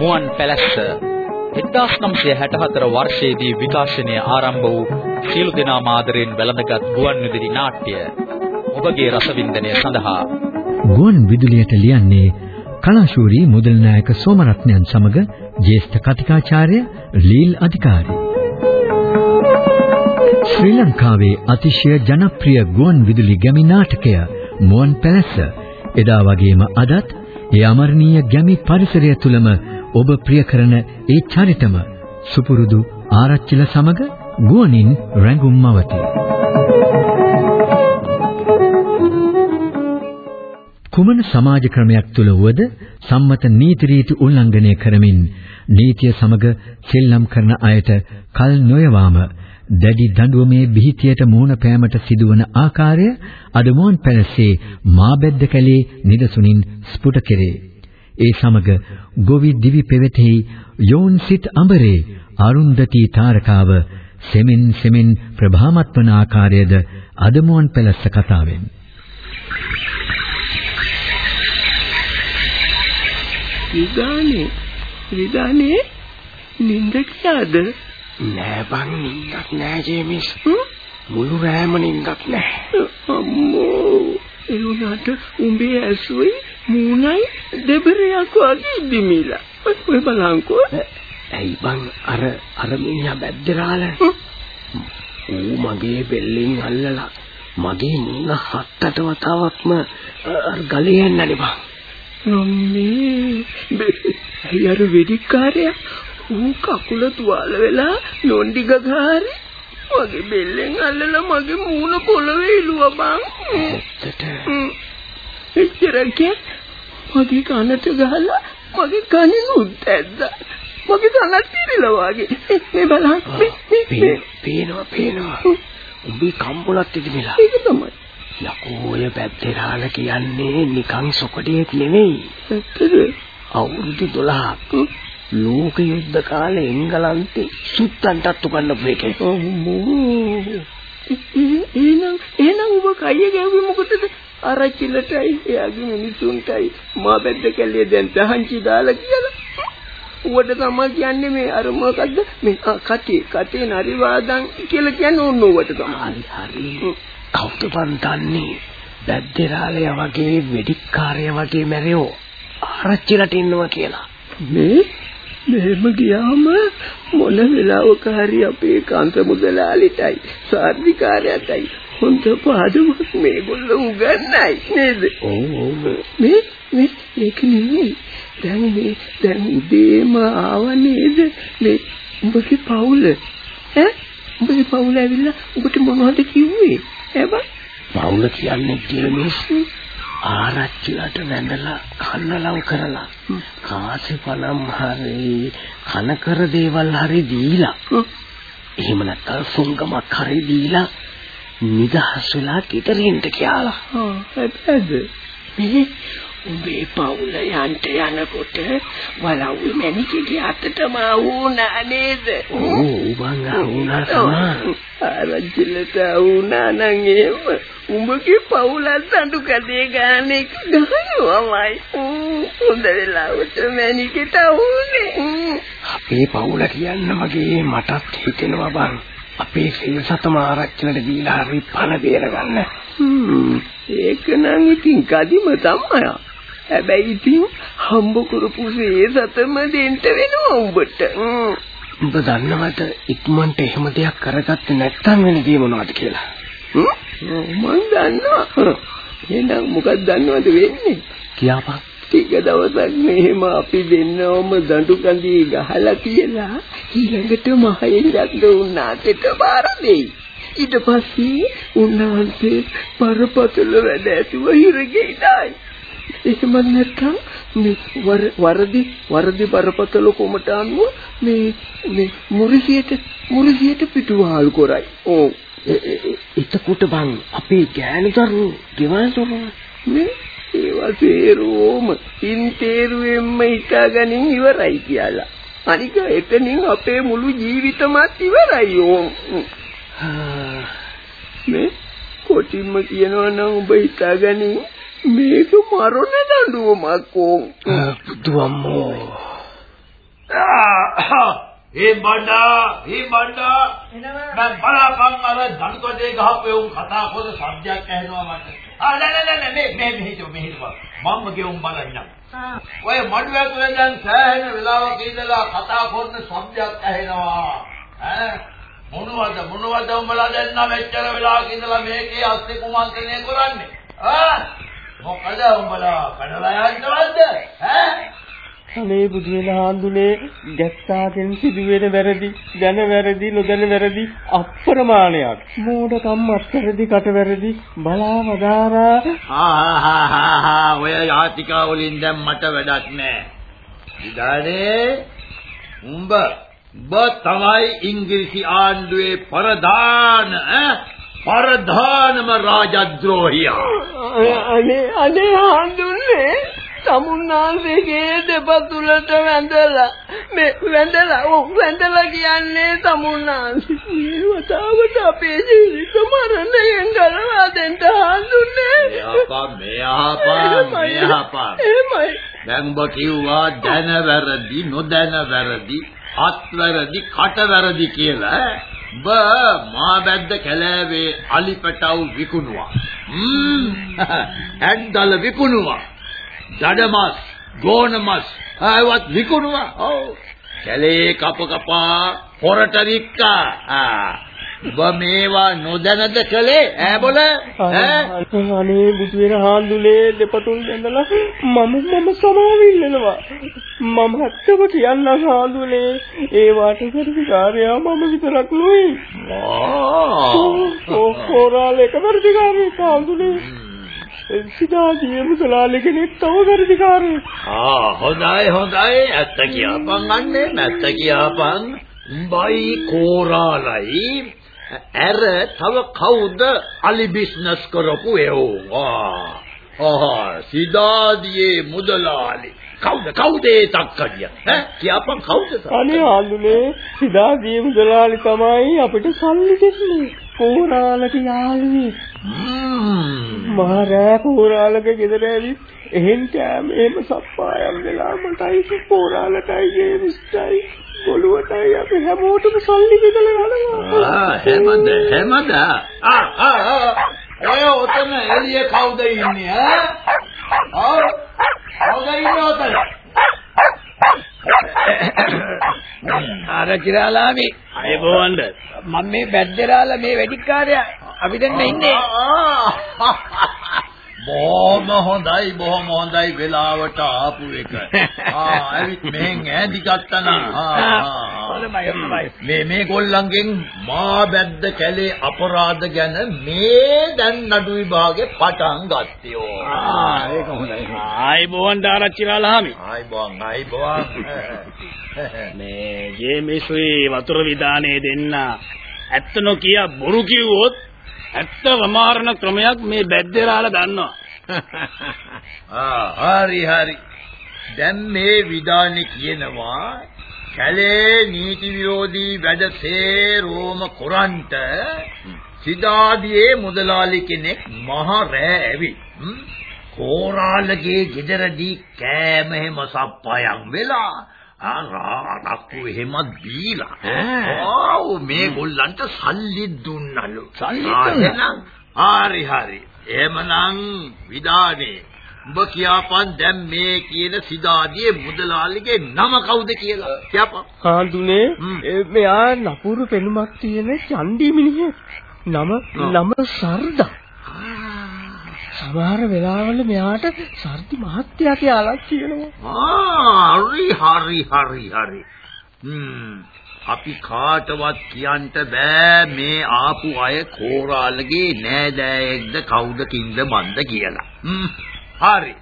මුවන් පැලැස්ස 1964 වර්ෂයේදී විකාශනය ආරම්භ වූ සියලු දෙනා මාදරෙන් වැළඳගත් ගුවන් විදුලි නාට්‍ය ඔබගේ රසවින්දනය සඳහා. ගුවන් විදුලියට ලියන්නේ කලාශූරී මුදල් නායක සෝමරත්නයන් සමග ජ්‍යෙෂ්ඨ කතිකාචාර්ය ලීල් අධිකාරී. ශ්‍රී ලංකාවේ අතිශය ජනප්‍රිය ගුවන් විදුලි ගැමි නාටකය මුවන් පැලැස්ස එදා වගේම අදත් ඒ අමරණීය ගැමි පරිසරය තුලම ඔබ ප්‍රිය කරන ඒ චරිතම සුපුරුදු ආරච්චිල සමග ගුවනින් රැඟුම් මවති. කුමන සමාජ ක්‍රමයක් තුල වුවද සම්මත නීති රීති උල්ලංඝනය කරමින් නීතිය සමග සෙල්ලම් කරන අයට කල් නොයවාම දැඩි දඬුවමේ බිහිතියට මුහුණ පෑමට සිදුවන ආකාරය අද මුවන් පැලසේ මාබැද්ද කැලේ නිදසුනින් ස්ಫುಟ කෙරේ. ඒ සමග ගොවි දිවි පෙවෙතෙහි යෝන් සිත් අඹරේ අරුන්දති තාරකාව සෙමින් සෙමින් ප්‍රභාමත් වන ආකාරයද අද මුවන් පැලස්ස කතාවෙන්. විදානේ විදානේ නින්ද කියාද නෑ බං නින්දක් නෑ ජේමිස් මුළු රෑම නින්දක් නෑ. අම්මෝ ඒ උනාට උඹේ ඇසුයි මූණයි දෙබරයක් වගේ දිමිලා ඔය බලංකෝ ඇයි බං අර අර මිනිහා බැද්දරාල ඌ මගේ බෙල්ලෙන් අල්ලලා මගේ මූණ හත්තට වතාවක්ම අර ගලේ යන්නනේ බං අම්මේ ඇයි අර වෙදිකාරයා ඌ කකුල තුවාල වෙලා නොණ්ඩි ගගාරි මගේ බෙල්ලෙන් අල්ලලා මගේ මූණ පොළවේ ඉලුවා බං. ඇත්තට. එච්චරක මගේ කනට ගහලා මගේ කනින් උද්දැද්දා මගේ කනත් පිරিলা වගේ. මේ බලන්න. මේ පේනවා පේනවා. උඹේ කම්බුලත් ඉදිමිලා ඒක තමයි. යකෝ ඔය පැත්තේරාල කියන්නේ නිකන් සොකඩියෙක් නෙවෙයි. ඇත්තද? අවුරුදු 12ක් ලෝක යුද්ධ කාලේ එංගලන්තේ සුත්තන්ටත් උගන්නපු එකේ. අම්මෝ. එහෙනම් එහෙනම් ඔබ කයිය ගැව්වේ මොකටද? ආරච්චිලටයි එයාගේ මිනිසුන්ටයි මා බෙද්ද කැලේ දැන් තහංචි දාලා කියලා. උවට තමයි කියන්නේ මේ අර මොකද්ද මේ කටේ කටේ නරිවාදන් කියලා කියන්නේ ඕන උවට තමයි. හරි හරි. කවුද බන් දන්නේ? බැද්දේරාලය වගේ වෙඩික්කාරය වගේ මැරෙෝ ආරච්චිලට ඉන්නවා කියලා. මේ මෙහෙම ගියාම මොන වෙලාවක හරි අපේ කාන්ත මුදලාලිටයි සාර්ධිකාරයටයි හොඳ පාඩමක් මේගොල්ලෝ උගන්නයි නේද? ඔව් ඔව්. මේ මේ ඒක නෙමෙයි. දැන් මේ දැන් උදේම ආව නේද? මේ උඹගේ පවුල ඈ උඹගේ පවුල ඇවිල්ලා උඹට මොනවද කිව්වේ? ඈ බං පවුල කියන්නේ ජේමිස් ආරච්චිලට වැඳලා කන්න ලං කරලා කාසිපනම් හරි කන කර දේවල් හරි දීලා එහෙම නැත්නම් සුංගමක් හරි දීලා නිදහස් වෙලා කිතරින්ට කියලා ආ හැබැයිද මේ උඹේ පවුල යන්ට යනකොට වලව්වේ මැනිකගේ අතටම වුණා නේද ඕ උබන් වුණා තමයි ආරච්චිලට වුණා නම් එහෙම උඹගේ පවුලත් අඬු කඩේ ගන්න එක ගහනවාමයි. හොඳ වෙලාවට මැනිකට වුණේ. අපේ පවුල කියන්න වගේ මටත් හිතෙනවා බං. අපේ සිල් සතම ආරච්චිලට දීලා හරි පණ බේරගන්න. ඒක නම් ඉතින් කදිම තමයි. හැබැයි ඉතින් හම්බ කරපු සේ සතම දෙන්න වෙනවා උඹට. උඹ දන්නවද ඉක්මනට එහෙම දෙයක් කරගත්තේ නැත්නම් වෙන දේ මොනවද කියලා? මම දන්නවා. එහෙනම් මොකක්ද දන්නවද වෙන්නේ? කියාපන්. ටික දවසක් මෙහෙම අපි දෙන්නවම දඬු කඳී ගහලා කියලා ඊළඟට මහේන්ද්‍රත් උන්නාටට බාර දෙයි. ඊට පස්සේ උන්වහන්සේ පරපතල වැඩ ඇතුව හිරගෙයිදායි. එහෙම නැත්නම් මේ වරදි වරදි බරපතල කොමට අනුව මේ මේ මුරිසියට මුරිසියට පිටුවහල් කරයි. ඕ එතකොට බං අපේ ගෑනු දරුවෝ ගෙවල් දරුවෝ මේ ඒවා තේරුවෝම ඉන් තේරුවෙන්ම හිතාගනින් ඉවරයි කියලා. අනික එතනින් අපේ මුළු ජීවිතමත් ඉවරයි ඕම්. මේ කොටින්ම කියනවා නම් ඔබ හිතාගනින් මේක මරණ දඬුවමක් කොම්. බුදුම්මෝ. ඒ බණ්ඩා ඒ බණ්ඩා මම බලාපන් අර දනුකඩේ ගහපු උන් කතා කරන සබ්ජෙක්ට් ඇහෙනවා මට ආ නෑ නෑ නෑ මේ මේ මෙහෙට මෙහෙට මම ගෙවුම් බලන්නම් ඔය මඩුව ඇතුලේ දැන් සෑහෙන වෙලාවක ඉඳලා කතා කරන සබ්ජෙක්ට් ඇහෙනවා. ඈ? මොනවද මොනවද උඹලා දැන් නම් එච්චර වෙලාවක ඉඳලා මේකේ අස්සේ කුමන්ත්‍රණය කරන්නේ? ආ මොකද උඹලා කඩලා යන්නවද ඈ අනේ බුදු වෙන හාමුදුනේ ගැස්සාගෙන් සිදුවෙන වැරදි දැන වැරදි නොදැන වැරදි අප්‍රමාණයක් මෝඩකම් අත්වැරදි කට වැරදි බලා වදාරා ආහාහාහා ඔය යාතිකා වලින් දැන් මට වැඩක් නෑ. ඉදානේ උඹ උඹ තමයි ඉංග්‍රීසි ආණ්ඩුවේ ප්‍රධාන ප්‍රධානම රාජද්‍රෝහියා. අනේ අනේ හඳුන්නේ සමුන්නාන්සේගේ දෙපතුලට වැඳලා. මේ වැඳලා ඔව් වැඳලා කියන්නේ සමුන්නාන්සේ මේ වතාවට අපේ ජීවිත මරණයෙන් ගලවා දෙන්න හඳුන්නේ. මෙහාපා මෙහාපා මෙහාපා එහෙමයි. දැන් ඔබ කිව්වා දැන වැරදි නොදැන වැරදි අත්වැරදි කටවැරදි කියලා. ඔබ මා බැද්ද කැලෑවේ අලිපටව් විකුණුවා. හ්ම්. ඇද්දල විකුණුවා දඩමස් ගෝනමස්. ආවත් විකුණුවා. ඔව්. කැලේ කප කපා පොරට වික්කා. ආ. ඔබ මේවා නොදැනද කළේ? ඈ බොල. ඈ. අනේ බුදු වෙන හාමුදුනේ දෙපතුල් දැඳලා මම මම සමාවිල්ලනවා. මම හත්තම කියන්න හාමුදුනේ ඒ වාට පරිකාරයා මම විතරක් නෙවෙයි. ඕ කොරාල එක පරිකාරයෙක් හාමුදුනේ සිතාදී මුදලාලි කෙනෙක් තව පරිකාරයෙක් ආ හොඳයි හොඳයි ඇත්ත කියපන් අන්නේ නැත්ත කියපන් උඹයි කෝරාලයි ඇර තව කවුද අලි බිස්නස් කරපු එවෝ ආ ආ සිතාදියේ මුදලාලි කවුද කවුද ඒ තක්කඩිය ඈ කියපන් කවුද අනේ හාමුදුනේ සිතාදී මුදලාලි තමයි අපිට සල්ලි දෙන්නේ කොරාලට යාළුවේ. මහරෑ පෝරාලක ගෙදර ඇවිත් එහෙන් කෑම එහෙම සප්පායම් වෙලා මටයි පෝරාලටයි ගේමිස්ටයි ගොළුවටයි අපි හැමෝටම සල්ලි බෙදලා යනවා ආ හැමද හැමද? ආ ආ. ඔය ඔතන එළිය කවුද ඉන්නේ ඈ? ආ කවුද ඉන්නේ ඔතන අර කිරාලාමි. අයබෝවන්ද මම මේ බැද්දරාලා මේ වැඩිකාරයා. අපි දැන් ඉන්නේ බොහොම හොඳයි බොහොම හොඳයි වෙලාවට ආපු එක. ආ ඇවිත් මෙහෙන් ඈදි ගත්තනම්. මේ මේ ගොල්ලන්ගෙන් මා බැද්ද කැලේ අපරාධ ගැන මේ දැන් නඩු විභාගේ පටන් ගත්තයෝ. ආ ඒක හොඳයි අයබෝවන් දාරච්චිලාලාමි ආයි බොන් ආයි බොන්. මේ ජේමිසුයි වතුර විදානේ දෙන්න ඇත්ත නොකිය බොරු කිව්වොත් ඇත්ත වමාරණ ක්‍රමයක් මේ බැද්දේරාලා දන්නවා ආ හරි හරි. දැන් මේ විධානේ කියනවා කැලේ නීති විරෝධී වැඩ සේරෝම කොරන්ට සිතාදියේ මුදලාලි කෙනෙක් මහ රෑ ඇවි. කෝරාලගේ ගෙදරදී කෑම හැම සප්පයන් වෙලා ආරාක්කු එහෙමත් දීලා. ආව් මේ ගොල්ලන්ට සල්ලි දුන්නලු. සල්ලි හරි හරි. එහෙමනම් විදානේ උඹ කියපන් දැන් මේ කියන සිතාදියේ මුදලාලිගේ නම කවුද කියලා. කියපන්. හාඳුනේ. මෙයා නපුරු පෙනුමක් තියෙන චන්ඩි මිනිහෙක් නම නම සර්දා සමහර වෙලාවල මෙයාට සර්දි මහත්තයා කියලා කියනවා ආ හරි හරි හරි හරි. හ්ම්. අපි කාටවත් කියන්න බෑ මේ ආපු අය කෝරාලගේ නෑදෑයෙක්ද කවුද කින්ද මන්ද කියලා. හ්ම්. හරි.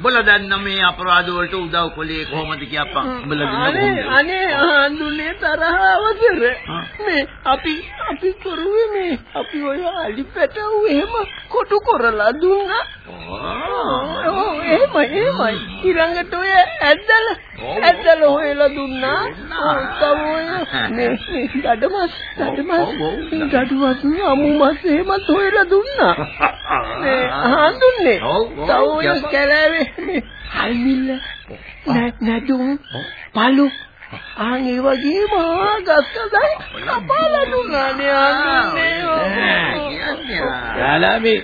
බල දැන් මේ අපරාධ වලට උදව් කළේ කොහොමද කියපන්. බල අනේ අනේ ආඳුනේ තරහවසර. මේ අපි අපි කරුවේ මේ අපි ඔය අලි පැටව එහෙම කොටු කරලා දුන්නා ඔව් එහෙම එහෙමයි එහෙමයි. ඊළඟට ඔය ඇද්දල ඇද්දල හොයලා දුන්නා. ඔව් තව ඔය මේ දඩමස් දඩමස් දඩුවස් අමුමස් එහෙමත් හොයලා දුන්නා. මේ හඳුන්නේ. තව ඔය කැලෑවේ මේ හල්මිල්ල නැදුම් පළු ආන් ඒ වගේම ගස්සදයි කපාලා දුන්නානේ හඳුන්නේ. යාලාමි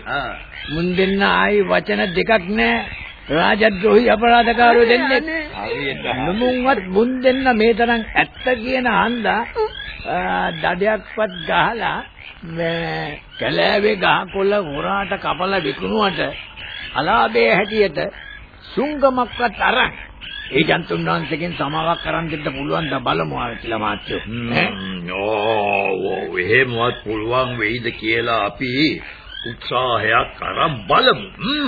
මුන් දෙන්න ආයි වචන දෙකක් නෑ. රාජද්‍රෝහි අපරාධකාරයෝ දෙන්නේ නුඹුන්වත් මුන් දෙන්න මේ තරම් ඇත්ත කියන හන්දා දඩයක්වත් ගහලා මේ කැලෑවේ ගහකොළ හොරාට කපලා විකුණුවට අලාභයේ හැටියට සුංගමක්වත් අරන් ඒ ජන්තුන් වහන්සේගෙන් සමාවක් කරන් දෙන්න පුළුවන් ද බලමු ආරච්චිලා මාත්‍යෝ. ඕ එහෙමවත් පුළුවන් වෙයිද කියලා අපි උත්සාහයක් අරන් බලමු.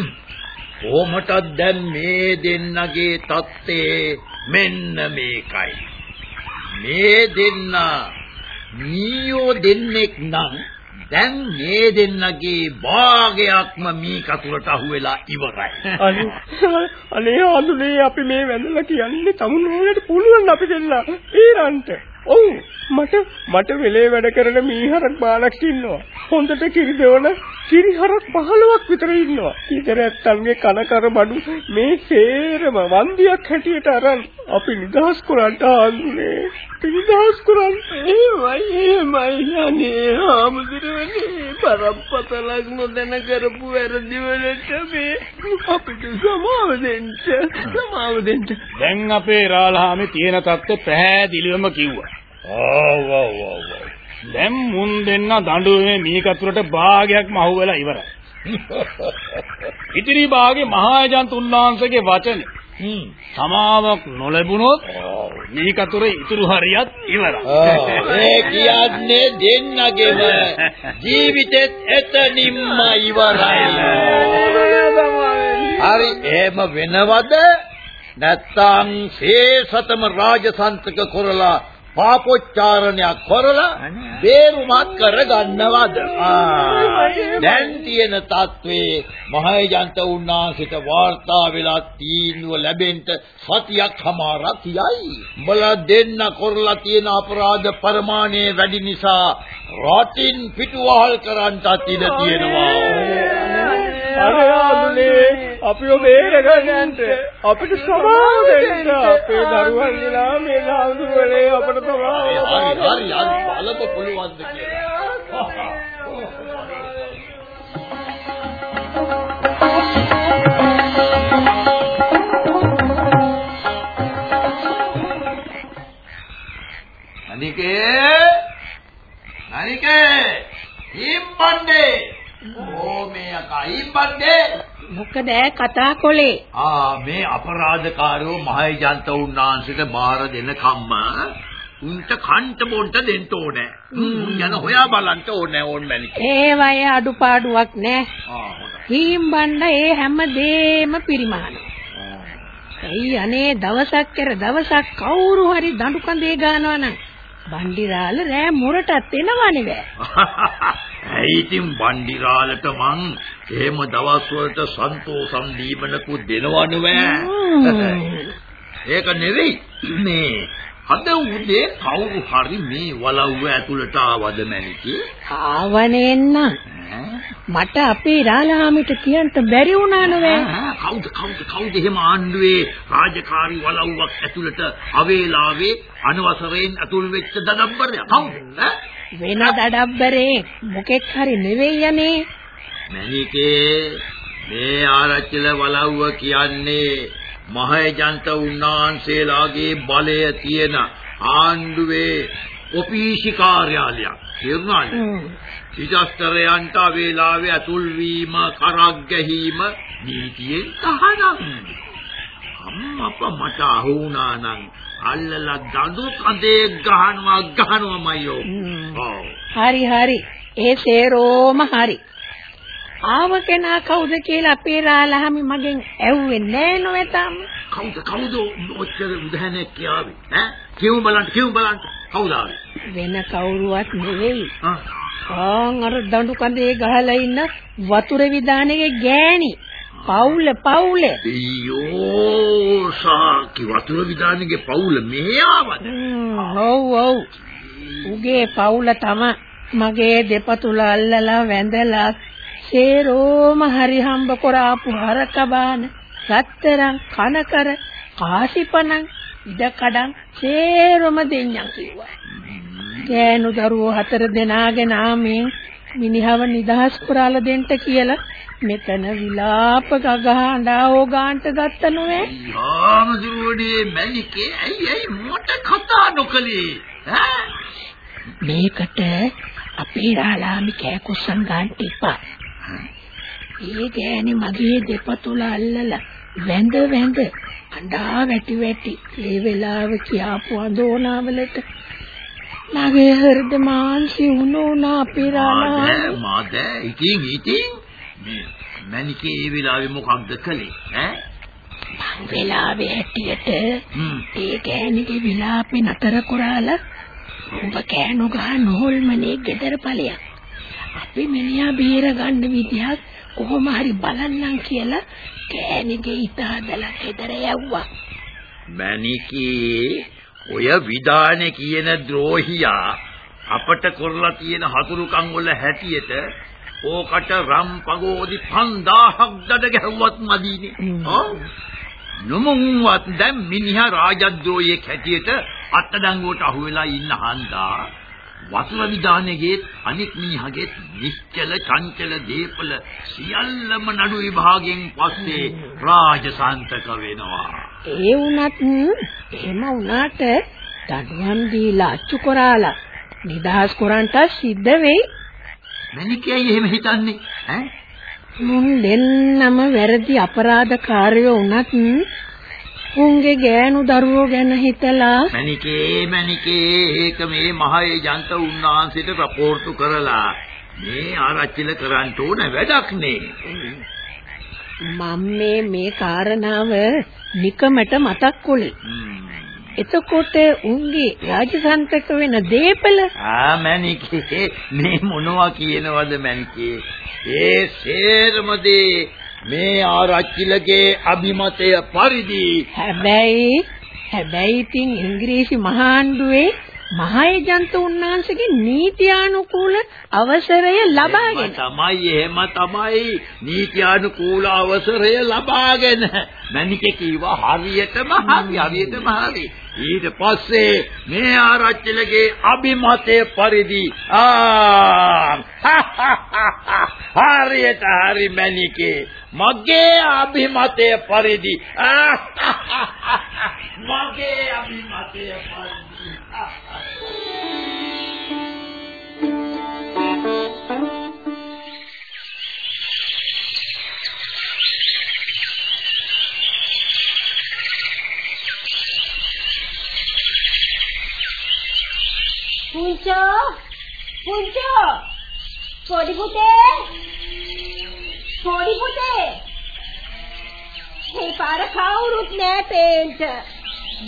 කොහොමටද දැන් මේ දෙන්නගේ தත්ත්වේ මෙන්න මේකයි. මේ දෙන්න මීයෝ දෙන්නෙක් නම් දැන් මේ දෙන්නගේ භාගයක්ම මී කතුරට අහුවෙලා ඉවරයි. අනේ අනේ අඳුනේ අපි මේ වැඳලා කියන්නේ තමුන් හොයන්න පුළුවන් අපි දෙන්න. ඊරන්ට. ඔව් මට මට වෙලේ වැඩ කරන මීහරක් බාලක් ඉන්නවා. හොඳට කිරි දෙවන කිරිහරක් 15ක් විතර ඉන්නවා. ඊතර ඇත්තන්ගේ කන කර බඩු මේ සේරම වන්දියක් හැටියට අරන් අපි නිදහස් කරන්ට ආන්නේ. නිදහස් කරන් එහෙමයි එහෙමයි අනේ ආමුදුරනේ පරප්පතලක් නොදැන කරපු වැරදි වලට මේ අපිට සමාව දෙන්න සමාව දෙන්න දැන් අපේ රාලහාමි තියෙන තත්ත්ව පැහැදිලිවම කිව්වා. ඔව් ඔව් ඔව්. දැන් මුන් දෙන්න දඬුවමේ මීකතුරට භාගයක්ම අහුවෙලා ඉවරයි. ඉතිරි භාගේ මහායජන්ත උන්වහන්සේගේ වචනේ සමාවක් නොලැබුණොත් මීකතුරේ ඉතුරු හරියත් ඉවරයි. ඒ කියන්නේ දෙන්නගේම ජීවිතෙත් එතනින්ම ඉවරයි. හරි එහෙම වෙනවද? නැත්තම් ශේෂතම රාජසන්තක කරලා පාපොච්චාරණයක් කරලා බේරුමත් කරගන්නවද? දැන් තියෙන තත්වේ මහේජන්ත උන්නාසිට වාර්තා වෙලා තීන්දුව ලැබෙන්න සතියක් හමාරක් යයි. උඹලා දෙන්න කරලා තියෙන අපරාධ පරිමාණය වැඩි නිසා රටින් පිටුවහල් කරන්නත් ඉඩ තියෙනවා. අනේ ආදුනේ අපිව බේරගන්න අපිට සමාව දෙන්න අපේ දරුවන් දිනා මේ නාඳුරේ අපිට සමාව හරි හරි හරි. බලපො පුළුවන්ද කියලා. අනිකේ අනිකේ හිම්බණ්ඩේ. ඕ මේ අකා හිම්බණ්ඩේ මොකද කතා කොලේ? ආ මේ අපරාධකාරෝ මහේජන්ත උන්නාන්සේට බාර දෙන කම්ම උන්ට කන්ට බොන්ට දෙන්න ඕනේ. යන හොයා බලන්න ඕනේ ඕන් මැනික. ඒ වය අඩුපාඩුවක් නෑ. ආ හොඳයි. හීම්බණ්ඩ ඒ හැම දේම පිරිමහන ඇයි අනේ දවසක් කර දවසක් කවුරු හරි දඬු කඳේ ගන්නවා නම් බණ්ඩිරාල රෑ මුරටත් එනවනේ බෑ ඇයි ඉතින් බණ්ඩිරාලට මං එහෙම දවස් වලට සන්තෝෂම් දීමනකුත් දෙනවනේ ඒක නෙවෙයි. මේ අද උදේ කවුරු හරි මේ වලව්ව ඇතුළට ආවද මැනිකේ ආවනේ එන්න මට අපේ රාලහාමිට කියන්න බැරි වුණා නෑ කවුද කවුද කවුද එහෙම ආණ්ඩුවේ රාජකාරී වලව්වක් ඇතුළට අවේලාවේ අනවසරයෙන් ඇතුල් වෙච්ච දඩබ්බරයා කවුද? ඈ? වෙන දඩබ්බරේ මොකෙක් හරි නෙවෙයි යන්නේ. මැනිකේ මේ ආරච්චිල වලව්ව කියන්නේ මහේජන්ත උන්නාන්සේලාගේ බලය තියෙන ආණ්ඩුවේ ඔපීසි කාර්යාලයක්. තේරුණාද? විජස්තරයන්ට වේලාවේ අතුල් වීම කරක් ගැහිම නීතියෙන් තහනම් අම්මප්ප මට අහුණා නම් අල්ලලා දඬු කඳේ ගහනවා ගහනවාමයෝ ඔව්. හරි හරි. ඒ සේරෝම හරි. ආව කෙනා කවුද කියලා අපේ රාලහාමි මගෙන් ඇහුවේ නෑ නොවැතම්. කවුද කවුද ඔච්චර උදාහරණයක් කියාවේ ඈ? කියමු බලන්න කියමු බලන්න. කවුද ආවේ? වෙන කවුරුවත් නෙවෙයි. ආ. ආන් අර දඬු කඳේ ගහලා ඉන්න වතුර විදානයේ ගෑණි පවුල පවුල. අයියෝ සාකි වතුර විදානගේ පවුල මෙහෙ ආවද? ඔව් ඔව්. උගේ පවුල තම මගේ දෙපතුල අල්ලලා වැඳලා සේරෝම හරි හම්බ කරාපු හරක බාන රත්තරන් කනකර කාසිපණන් ඉඩකඩම් සේරම දෙඤ්ඤම් කිව්වා. ගෑනු දරුවෝ හතර දෙනාගෙන ආමින් මිනිහව නිදහස් කරලා දෙන්න කියලා මෙතන විලාප ගගහඬා ඕගාන්ට ගත්ත නොවේ. යාමදුරුවනේ මැනිකේ ඇයි ඇයි මොට කතා නොකලේ? ඈ මේකට අපේ රාලාමි කෑකුස්සන් ගන්න එපා. ඒ ගෑණි මගේ දෙපතුල අල්ලලා වැඳ වැඳ අඬා වැටි වැටි ඒ වෙලාව කියාපු අඳෝනාවලට මගේ හෘද මාංශි උණුනා අපේ රාලාමි. මාද ඉතින් ඉතින් මේ මැනිකේ ඒ වෙලාවේ මොකක්ද කළේ? ඈ මං වෙලාවේ හැටියට. ඒ ගෑණිගේ විලාපේ නතර කරාලා උඹ කෑනු ගහන හොල්මනේ ගෙදර ඵලයක්. අපි මිනිහා බේර ගන්න විදිහක් කොහොම හරි බලන්නම් කියලා ගෑණිගේ හිත හදලා ගෙදර යවුවා. මැනිකේ ඔය විදානේ කියන ද්‍රෝහියා අපට කරලා තියෙන හතුරුකම් වල හැටියට ඕකට රම් පගෝදි 5000ක් දඩ ගැහුවත් මදීනේ. නොමුන්වත් දැන් මිනිහා රාජද්‍රෝහියෙක් හැටියට අත්අඩංගුවට අහු වෙලා ඉන්න හන්දා වතුර විදානේගේ අනික් මිනිහගේ නිශ්චල චංචල දීපල සියල්ලම නඩු විභාගයෙන් පස්සේ රාජසන්තක වෙනවා. ඒ වුණත් එහෙම වුණාට දඬුවම් දීලා අච්චු කරාලා නිදහස් කරන්ට සිද්ධ වෙයි. මැනිකයි එහෙම හිතන්නේ ඈ මුන් දෙන්නම වැරදි අපරාධකාරයෝ වුණත් උන්ගේ ගෑනු දරුවෝ ගැන හිතලා මැනිකේ මැනිකේ ඒක මේ මහේ ජන්ත උන්වහන්සේට රපෝර්ටු කරලා මේ ආරච්චිල කරන්න ඕන වැඩක් නේ. මම මේ මේ කාරණාව නිකමට මතක් කළේ. එතකොට උන්ගේ රාජසන්තක වෙන දීපල? ආ මැනිකේ මේ මොනවා කියනවද මැනිකේ? ඒ සේරම දේ මේ ආරච්චිලගේ අභිමතය පරිදි. හැබැයි හැබැයි ඉතින් ඉංග්‍රීසි මහාණ්ඩුවේ මහේජන්ත උන්නාංශගේ නීතියානුකූල අවසරය ලබාගෙන. තමයි එහෙම තමයි. නීත්‍යානුකූල අවසරය ලබාගෙන. මැනිකේ කීවා හරියටම හරි හරියටම හරි ඊට පස්සේ මේ ආරච්චිලගේ අභිමතය පරිදි ආ හරියට හරි මැනිකේ මගේ අභිමතය පරිදි ආ මගේ අභිමතය පරිදි පුංචෝ පුංචෝ පොඩි පුතේ? පොඩි පුතේ? මේ පාර කවුරුත් නෑ පේන්ට.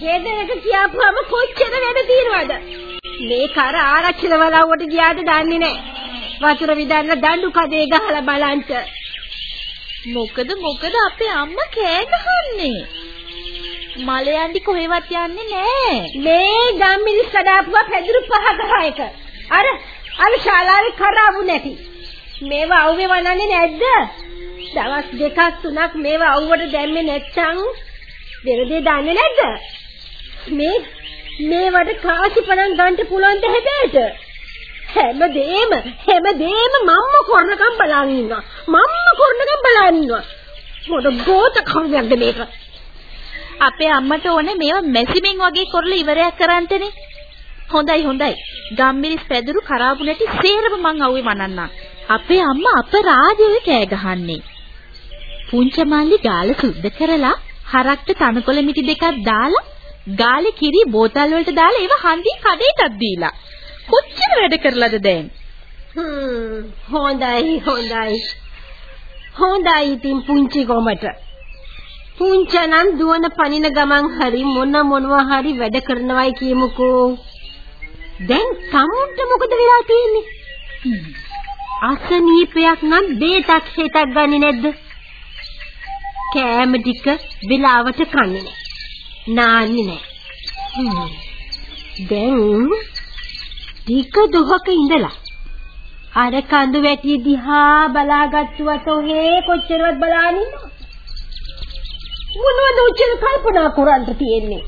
ගෙදරට ගියාපුවම කොච්චර වැඩ තියෙනවද? මේ කර ආරක්ෂක වලව්වට ගියාද දන්නේ නෑ. වතුර විදන්න දඬු කදේ ගහලා බලන්ට මොකද මොකද අපේ අම්මා කෑ ගහන්නේ මලයන්ඩි කොහෙවත් යන්නේ නෑ. මේ ගම්මිනිස් කඩාපුවා පැදුරු පහ ගහ එක. අර අර ශාලාවේ කරාවු නැති. මේවා අවුවේ වනන්නේ නැද්ද? දවස් දෙකක් තුනක් මේවා අවුවට දැම්මේ නැච්චන් වෙරදේ දන්නේ නැද්ද? මේ මේවට කාසි පණන් ගන්න පුළුවන් ද හැබැයිද හැමදේම හැමදේම මම්ම කරනකම් බලන් ඉන්නවා. මම්ම කරනකම් බලන් ඉන්නවා. මොඩ ගෝත කවුද මේක? අපේ අම්මට ඕනේ මේවා මැසිමෙන් වගේ කරලා ඉවරයක් කරන්ටනේ හොඳයි හොඳයි. ගම්මිරිස් පැදුරු කරාබු නැටි සේරම මං අවුවේ මනන්නම් අපේ අම්මා අපරාධයේ කෑ ගහන්නේ. පුංචි මල්ලි ගාල සුද්ධ කරලා හරක්ට තනකොළ මිටි දෙකක් දාලා ගාලේ කිරි බෝතල් වලට දාලා ඒව හන්දිය කඩේටත් දීලා. කොච්චර වැඩ කරලාද දැන්? හ්ම් හොඳයි හොඳයි. හොඳයි ඉතින් පුංචි ගොමට. පුංචනම් දුවන පනින ගමන් හරි මොන මොනවා හරි වැඩ කරනවයි කියමුකෝ. දැන් තමුන්ට මොකද වෙලා තියෙන්නේ අසනීපයක් නම් බේතක් හිතක් ගන්නේ නැද්ද කෑම ටික වෙලාවට කන්නේ නැහැ. නාන්නේ නැහැ. දැන් ටික දුහක ඉඳලා අර කඳු වැටිය දිහා බලාගත්තුවට ඔහේ කොච්චරවත් බලාගෙන ඉන්නවද? මොනවද උච්චර කල්පනා කරන්න තියෙන්නේ?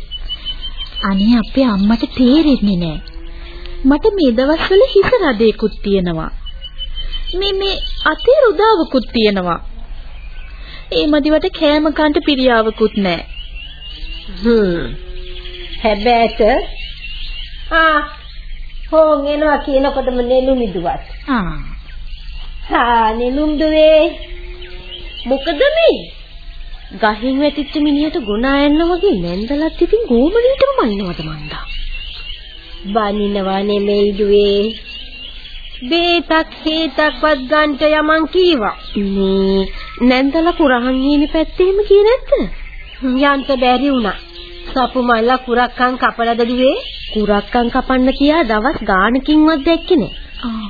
අනේ අපේ අම්මට තේරෙන්නේ නැහැ. මට මේ දවස්වල හිස රදේකුත් තියෙනවා. මේ මේ අතේ රුදාවකුත් තියෙනවා. ඒ මදිවට කෑම කන්ට පිරියාවකුත් නැහැ. හ්ම්. හැබැයිට ආ හොන් එනවා කියනකොටම නෙළුම් ඉදුවත්. ආ. ආ නෙළුම් දුවේ. මොකද මේ? ගහින් වැටිච්ච මිනිහට ගුණ අයන්න වගේ නැන්දලත් ඉතින් ගෝමලීටම මනිනවද මන්දා. බනිනවා නෙමෙයි දුවේ. බේතක් හේතක්වත් ගන්නට යමන් කීවා. මේ නැන්දලා කුරහන් ගියනි පැත්තේම කිය නැද්ද? යන්ත බැරි වුණා. සපු මල්ලා කුරක්කන් කපලද දුවේ? කුරක්කන් කපන්න කියා දවස් ගානකින්වත් දැක්කේ නෑ. ආ.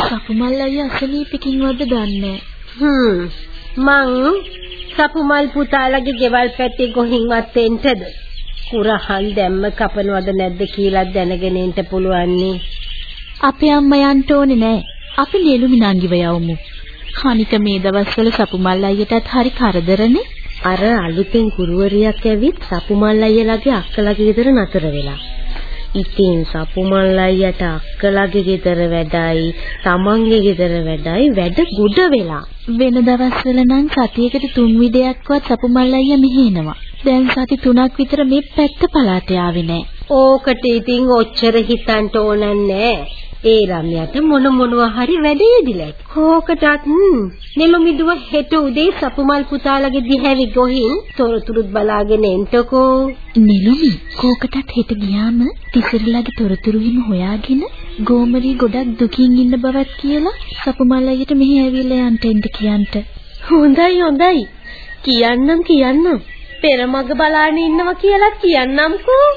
සපුමල් අයියා අසනීපකින්වත්ද දන්නේ හ්ම්. මං සපුමල් පුතාලගේ ගෙවල් පැත්තේ ගොහින්වත් එන්ටද? කුරහන් දැම්ම කපනවද නැද්ද කියලා දැනගෙන ඉන්න පුළුවන් නේ. අපේ අම්මා යන්න ඕනේ නෑ. අපි නෙළුමි නංගිව යවමු. අනික මේ දවස්වල සපුමල් අයියටත් හරි කරදරනේ. අර අලුතෙන් කුරුවරියක් ඇවිත් සපුමල් අයියලාගේ අක්කලාගේ ගෙදර නතර වෙලා. ඉතින් සපුමල් අයියට අක්කලාගේ ගෙදර වැඩයි, තමන්ගේ ගෙදර වැඩයි වැඩ ගුඩ වෙලා. වෙන දවස්වල නම් සතියකට තුන් විදයක්වත් සපුමල් අයියා මෙහෙ එනවා. දැන් සති තුනක් විතර මේ පැත්ත පලාට ආවේ නෑ. ඕකට ඉතින් ඔච්චර හිතන්න ඕන නෑ. ඒ ළමයාට මොන මොනවා හරි වැඩේදිලා. කෝකටත් නෙළුමිදුව හෙට උදේ සපුමල් පුතාලගේ දිහැවි ගොහින් තොරතුරුත් බලාගෙන එන්ටකෝ. නෙළුමි කෝකටත් හෙට ගියාම තිසරලගේ තොරතුරු හිම හොයාගෙන ගෝමරි ගොඩක් දුකින් ඉන්න බවත් කියලා සපුමල් අයියට මෙහි ඇවිල්ලා යන්න එන්න කියන්ට. හොඳයි හොඳයි. කියන්නම් කියන්නම්. පෙරමග බලාගෙන ඉන්නවා කියලා කියන්නම්කෝ.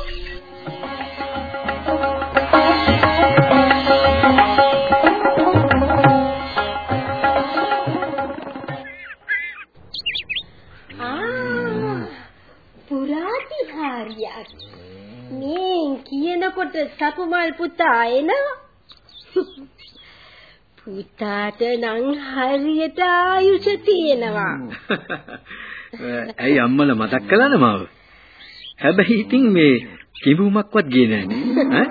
පුරාතිහාරියක්. මේ කියනකොට සපුමල් පුතා එනවා. පුතාට නම් හරියට ආයුෂ තියෙනවා ඇයි අම්මලා මතක් කළාද මාව? හැබැයි ඉතින් මේ කිඹුමක්වත් ගියේ නෑනේ.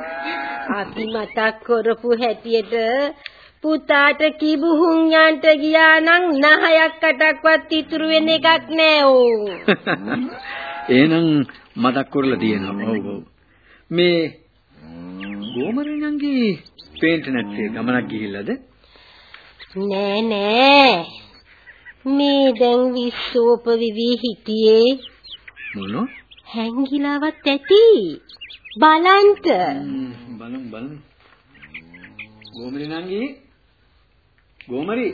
අපි මතක් කරපු හැටියට පුතාට කිඹුහුන් යන්ට ගියා නම් නහයක් කටක්වත් ඉතුරු වෙන එකක් නෑ ඕ. එහෙනම් මතක් කරලා තියෙනවා. ඔව් ඔව්. මේ ගෝමරණන්ගේ පේන්ට් නැත්තේ ගමනක් ගිහිල්ලාද? නෑ නෑ. මේ දැන් විශ්වෝප විවි හිටියේ මොනෝ? හැංගිලාවත් ඇති. බලන්ට. බලමු බලමු. ගෝමරණන්ගේ ගෝමරි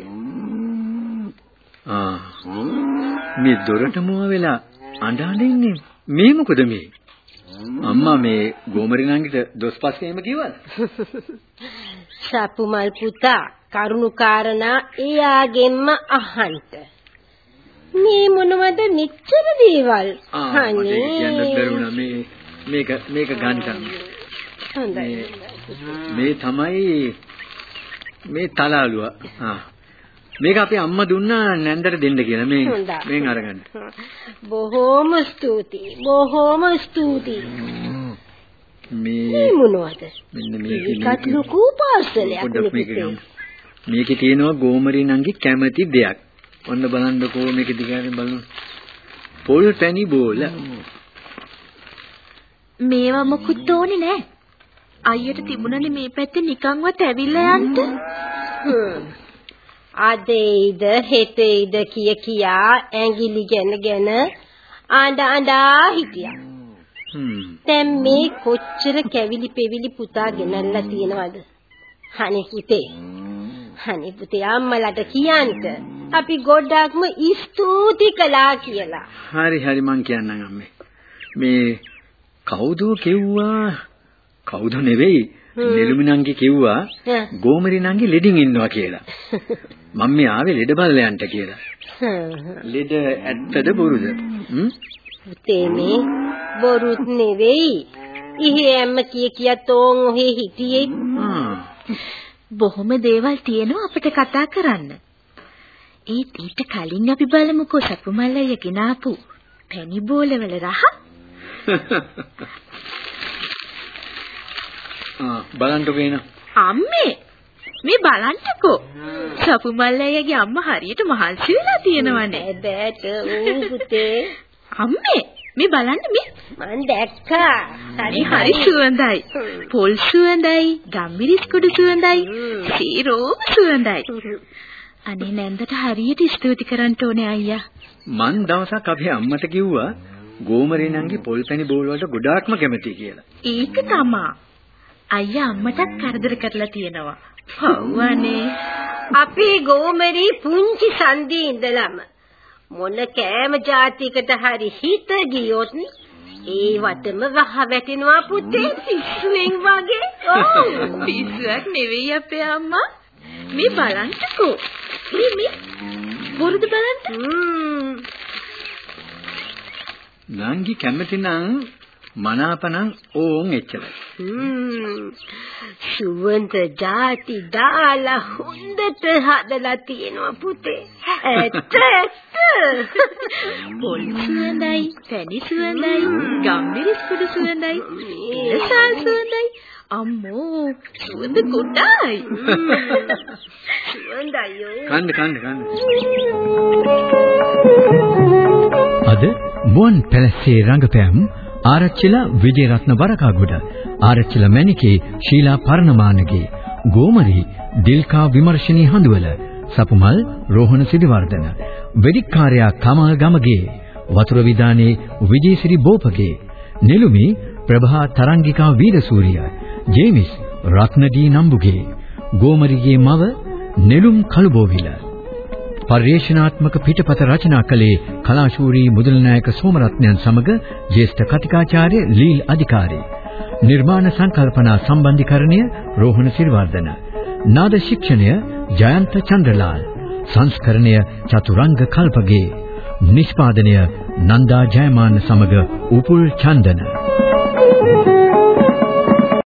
ආ මේ දොරට මුව වෙලා අඬන ඉන්නේ මේ මොකද මේ අම්මා මේ ගෝමරි නංගිට දොස් පස්සේ එහෙම කිව්වද සපුමල් පුතා කරුණු කාරණා එයාගෙන්ම අහන්ට මේ මොනවද මෙච්චර දේවල්? මේ මේක මේක ගන්ටම් හොඳයි. මේ තමයි මේ තලාලුව. ආ. මේක අපේ අම්මා දුන්නා නැන්දට දෙන්න කියලා. මේ මෙන් අරගන්න. බොහෝම ස්තුතියි. බොහෝම ස්තුතියි. මේ මොනවද? මෙන්න මේක ඒකත් ලොකු පාර්සලයක් මේකේ තියෙනවා ගෝමරි නංගි කැමති දෙයක්. ඔන්න බලන්නකෝ මේක දිගාරින් බලන්න. පොල් පැණි බෝල. මේවා මොකුත් ඕනේ නෑ. අයියට තිබුණනේ මේ පැත්තේ නිකන්වත් ඇවිල්ලා යන්න. අදේයිද හෙටේයිද කිය කියා ඇඟිලි ගැනගෙන ආඳ ආඳා හිටියා. දැන් මේ කොච්චර කැවිලි පෙවිලි පුතා ගෙනල්ලා තියෙනවද? හනි පුතේ. හනි පුතේ අම්මලාට කියන්න. අපි ගොඩක්ම ස්තුති කළා කියලා. හරි හරි මං කියන්නම් අම්මේ. මේ කවුද කිව්වා? කවුද නෙවෙයි නෙළුමි නංගි කිව්වා ගෝමරි නංගි ලෙඩින් ඉන්නවා කියලා. මම මේ ආවේ ලෙඩ බල්ලයන්ට කියලා. ලෙඩ ඇත්තද බොරුද? පුතේ මේ බොරුත් නෙවෙයි. ඉහෙම්ම කිය කිය තෝන් ඔහේ හිටියේ. බොහොම දේවල් තියෙනවා අපිට කතා කරන්න. ඒත් ඊට කලින් අපි බලමුකෝ සපුමල්ලය ගෙනාපු පැණි බෝලවල රහ. ආ බලන්නකෝ එන. අම්මේ මේ බලන්නකෝ. සපුමල්ලයගේ අම්මා හරියට මහන්සි වෙලා තියෙනවනේ. බෑට ඌ පුතේ. අම්මේ මේ බලන්න මේ මං දැක්කා. හරි හරි සුවඳයි. පොල් සුවඳයි, ගම්මිරිස් කුඩු සුවඳයි, සීරෝම සුවඳයි. අනේ නැන්දට හරියට ස්තුති කරන්න ඕනේ අයියා. මං දවසක් අපේ අම්මට කිව්වා ගෝමරේ නංගි පොල්පැණි බෝල් වලට ගොඩාක්ම කැමතියි කියලා. ඒක තමා. අයියා අම්මටත් කරදර කරලා තියෙනවා. පව්වනේ. අපේ ගෝමරි පුංචි සන්දී ඉඳලම මොන කෑම જાතිකට හරි හිත ගියොත් ඒ වටම වහ වැටෙනවා පුතේ පිස්සුවෙන් වගේ. ඔව් පිස්සුවක් නෙවෙයි අපේ අම්මා. මේ බලන්නකෝ. මේ මේ බොරුද බලන්න. නංගි කැමති නම් මනාපනම් ඕන් එච්චරයි. සුවඳ ಜಾති දාලා හොඳට හදලා තියෙනවා පුතේ. ඇත්ත ඇත්ත. පොල් සුවඳයි, පැණි සුවඳයි, ගම්මිරිස් කුඩු සුවඳයි, ඉලසල් සුවඳයි. අම්මෝ සුවඳ ගොඩයි. සුවඳයෝ. කන්න කන්න කන්න. අද මුවන් පැලස්සේ රංගපෑම් ආරච්චිලා විජේරත්න වරකාගොඩ ආරච්චිලා මැණිකේ ශීලා පර්ණමානගේ ගෝමරි දිල්කා විමර්ශනී හඳුවල සපුමල් රෝහණ සිරිවර්ධන වෙදිකාර්යා කමල් ගමගේ වතුර විදානේ විජේසිරි බෝපගේ නෙළුමි ප්‍රභා තරංගිකා වීරසූරිය ජේමිස් රත්නදී නම්බුගේ ගෝමරිගේ මව නෙළුම් කළුබෝවිල. පර්යේෂණාත්මක පිටපත රචනා කළේ කලාශූරී මුදල්නායක සෝමරත්නයන් සමග ජ්‍යෙෂ්ඨ කතිකාචාර්ය ලීල් අධිකාරී. නිර්මාණ සංකල්පනා සම්බන්ධීකරණය රෝහණ සිරිවර්ධන. නාද ශික්ෂණය ජයන්ත චන්ද්‍රලාල්. සංස්කරණය චතුරංග කල්පගේ. නිෂ්පාදනය නන්දා ජයමාන සමග උපුල් චන්දන. Thank you.